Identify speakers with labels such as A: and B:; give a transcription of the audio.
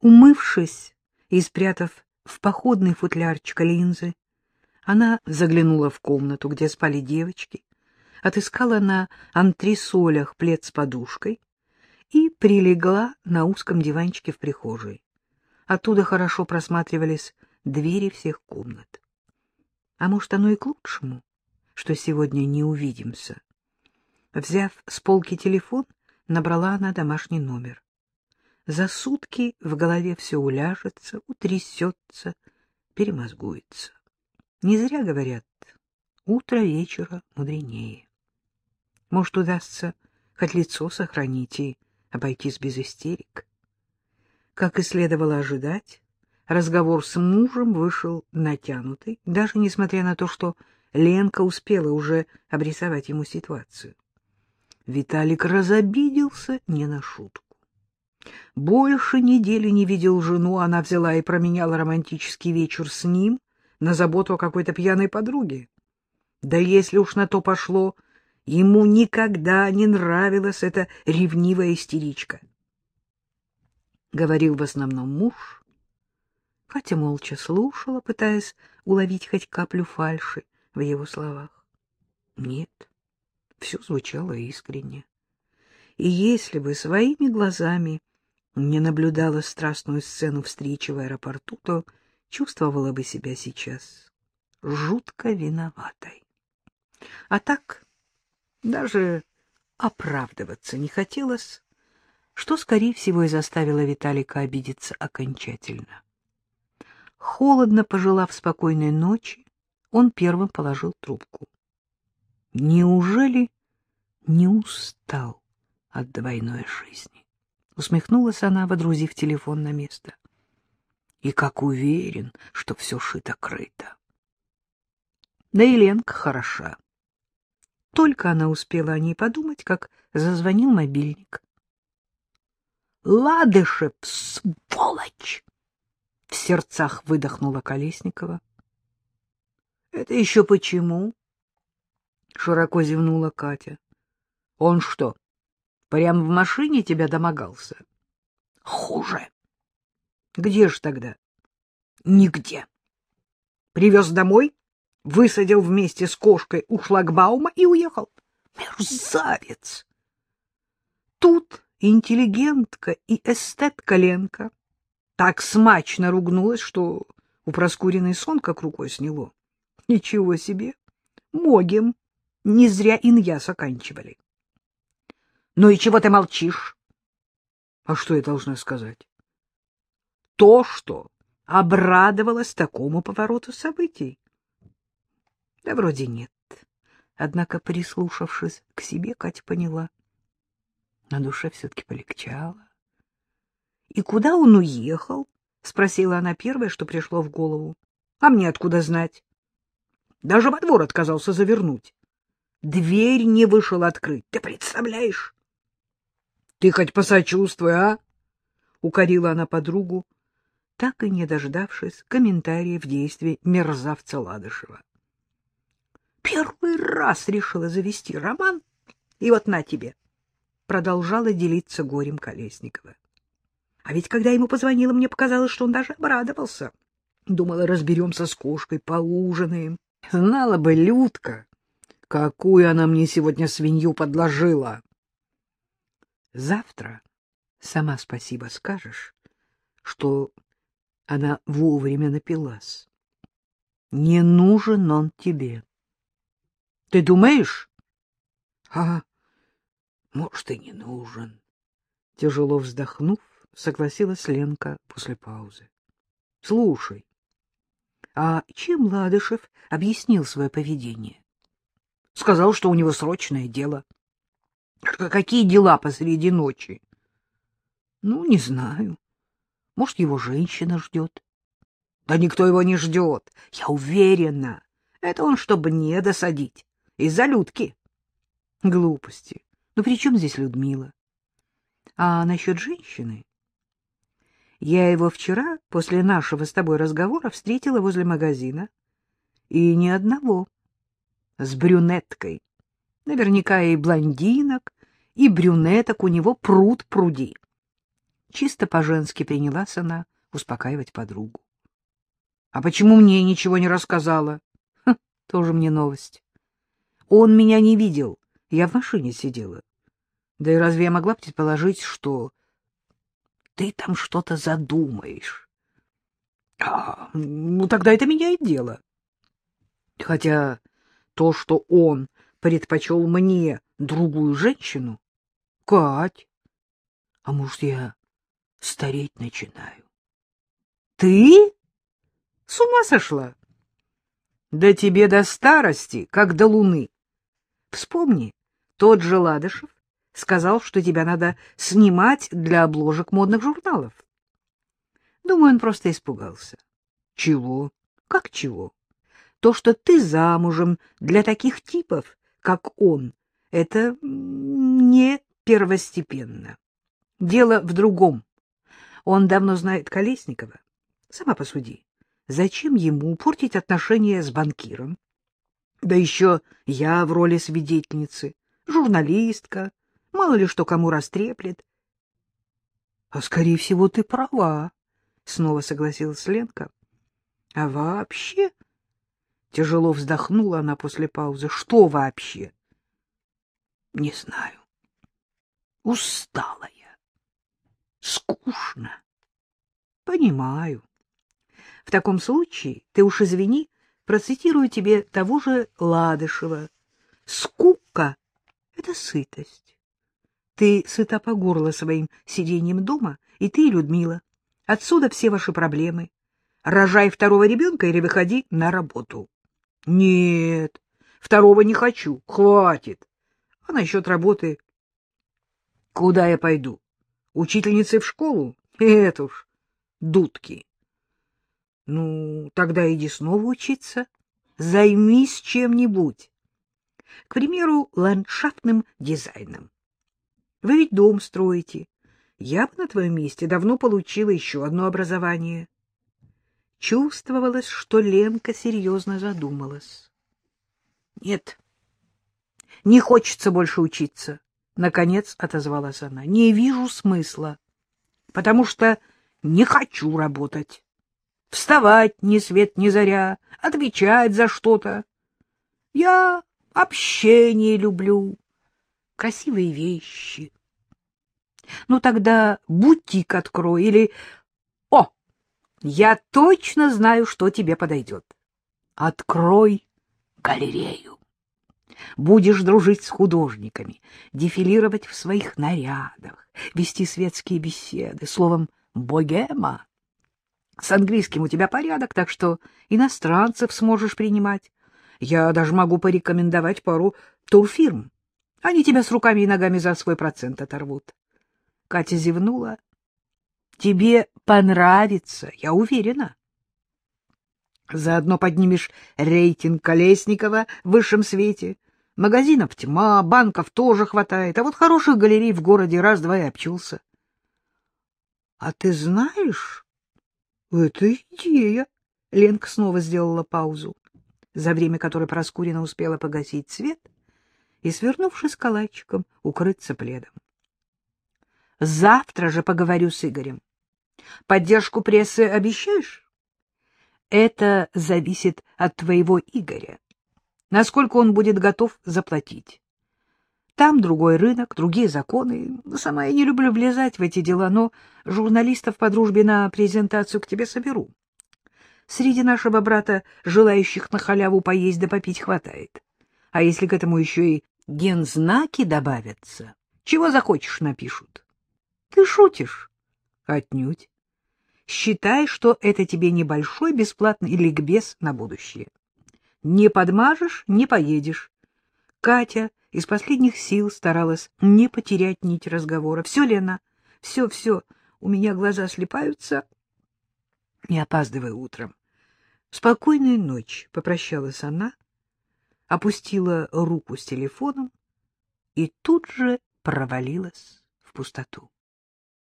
A: Умывшись и спрятав в походный футлярчик линзы, она заглянула в комнату, где спали девочки, отыскала на антресолях плед с подушкой и прилегла на узком диванчике в прихожей. Оттуда хорошо просматривались двери всех комнат. А может, оно и к лучшему, что сегодня не увидимся. Взяв с полки телефон, набрала она домашний номер. За сутки в голове все уляжется, утрясется, перемозгуется. Не зря говорят, утро вечера мудренее. Может, удастся хоть лицо сохранить и обойтись без истерик. Как и следовало ожидать, разговор с мужем вышел натянутый, даже несмотря на то, что Ленка успела уже обрисовать ему ситуацию. Виталик разобиделся не на шутку. Больше недели не видел жену, она взяла и променяла романтический вечер с ним на заботу о какой-то пьяной подруге. Да если уж на то пошло, ему никогда не нравилась эта ревнивая истеричка. Говорил в основном муж. Катя молча слушала, пытаясь уловить хоть каплю фальши в его словах. Нет, все звучало искренне. И если бы своими глазами не наблюдала страстную сцену встречи в аэропорту, то чувствовала бы себя сейчас жутко виноватой. А так даже оправдываться не хотелось, что, скорее всего, и заставило Виталика обидеться окончательно. Холодно пожелав спокойной ночи, он первым положил трубку. Неужели не устал от двойной жизни? Усмехнулась она, водрузив телефон на место. И как уверен, что все шито-крыто. Да и Ленка хороша. Только она успела о ней подумать, как зазвонил мобильник. «Ладышев, сволочь!» — в сердцах выдохнула Колесникова. «Это еще почему?» — широко зевнула Катя. «Он что, прямо в машине тебя домогался?» «Хуже!» «Где же тогда?» «Нигде!» «Привез домой?» высадил вместе с кошкой у шлагбаума и уехал. Мерзавец! Тут интеллигентка и эстетка Ленка так смачно ругнулась, что у Проскуриной сон как рукой сняло. Ничего себе! Могим! Не зря иньяс оканчивали. — Ну и чего ты молчишь? — А что я должна сказать? — То, что обрадовалась такому повороту событий. Да вроде нет. Однако, прислушавшись к себе, Катя поняла. На душе все-таки полегчало. — И куда он уехал? — спросила она первое, что пришло в голову. — А мне откуда знать? Даже во двор отказался завернуть. Дверь не вышел открыть. Ты представляешь? — Ты хоть посочувствуй, а? — укорила она подругу, так и не дождавшись комментариев действий мерзавца Ладышева. Первый раз решила завести роман, и вот на тебе. Продолжала делиться горем Колесникова. А ведь когда ему позвонила, мне показалось, что он даже обрадовался. Думала, разберемся с кошкой, поужинаем. Знала бы Людка, какую она мне сегодня свинью подложила. Завтра сама спасибо скажешь, что она вовремя напилась. Не нужен он тебе. Ты думаешь? А, может, и не нужен. Тяжело вздохнув, согласилась Ленка после паузы. Слушай, а чем Ладышев объяснил свое поведение? Сказал, что у него срочное дело. Какие дела посреди ночи? Ну, не знаю. Может, его женщина ждет. Да никто его не ждет, я уверена. Это он, чтобы не досадить. Из-за Людки. Глупости. Ну при чем здесь Людмила? А насчет женщины? Я его вчера, после нашего с тобой разговора, встретила возле магазина. И ни одного. С брюнеткой. Наверняка и блондинок, и брюнеток у него пруд пруди. Чисто по-женски принялась она успокаивать подругу. — А почему мне ничего не рассказала? Ха, тоже мне новость. Он меня не видел, я в машине сидела. Да и разве я могла предположить, что ты там что-то задумаешь? А, ну тогда это меняет дело. Хотя то, что он предпочел мне другую женщину, Кать, а может, я стареть начинаю? Ты? С ума сошла? Да тебе до старости, как до луны. Вспомни, тот же Ладышев сказал, что тебя надо снимать для обложек модных журналов. Думаю, он просто испугался. Чего? Как чего? То, что ты замужем для таких типов, как он, это не первостепенно. Дело в другом. Он давно знает Колесникова. Сама посуди. Зачем ему портить отношения с банкиром? Да еще я в роли свидетельницы, журналистка, мало ли что кому растреплет. — А, скорее всего, ты права, — снова согласилась Ленка. — А вообще... Тяжело вздохнула она после паузы. — Что вообще? — Не знаю. Усталая. Скучно. — Понимаю. В таком случае ты уж извини, процитирую тебе того же Ладышева. Скука — это сытость. Ты сыта по горло своим сиденьем дома, и ты, и Людмила. Отсюда все ваши проблемы. Рожай второго ребенка или выходи на работу. Нет, второго не хочу, хватит. А насчет работы... Куда я пойду? Учительницей в школу? Это уж дудки. Ну, тогда иди снова учиться. Займись чем-нибудь. К примеру, ландшафтным дизайном. Вы ведь дом строите. Я бы на твоем месте давно получила еще одно образование. Чувствовалось, что Ленка серьезно задумалась. — Нет, не хочется больше учиться, — наконец отозвалась она. — Не вижу смысла, потому что не хочу работать. Вставать ни свет ни заря, отвечать за что-то. Я общение люблю, красивые вещи. Ну тогда бутик открой или... Я точно знаю, что тебе подойдет. Открой галерею. Будешь дружить с художниками, дефилировать в своих нарядах, вести светские беседы, словом, богема. С английским у тебя порядок, так что иностранцев сможешь принимать. Я даже могу порекомендовать пару турфирм. Они тебя с руками и ногами за свой процент оторвут. Катя зевнула. — Тебе понравится, я уверена. Заодно поднимешь рейтинг Колесникова в высшем свете. Магазинов тьма, банков тоже хватает, а вот хороших галерей в городе раз-два и обчился. — А ты знаешь, это идея. Ленка снова сделала паузу, за время которой Проскурина успела погасить свет и, свернувшись калачиком, укрыться пледом. Завтра же поговорю с Игорем. Поддержку прессы обещаешь? Это зависит от твоего Игоря. Насколько он будет готов заплатить. Там другой рынок, другие законы. Сама я не люблю влезать в эти дела, но журналистов по дружбе на презентацию к тебе соберу. Среди нашего брата желающих на халяву поесть да попить хватает. А если к этому еще и гензнаки добавятся, чего захочешь напишут. Ты шутишь? Отнюдь. Считай, что это тебе небольшой бесплатный ликбез на будущее. Не подмажешь — не поедешь. Катя из последних сил старалась не потерять нить разговора. Все, Лена, все, все, у меня глаза слепаются. Не опаздывай утром. Спокойной ночи, попрощалась она, опустила руку с телефоном и тут же провалилась в пустоту.